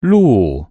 路。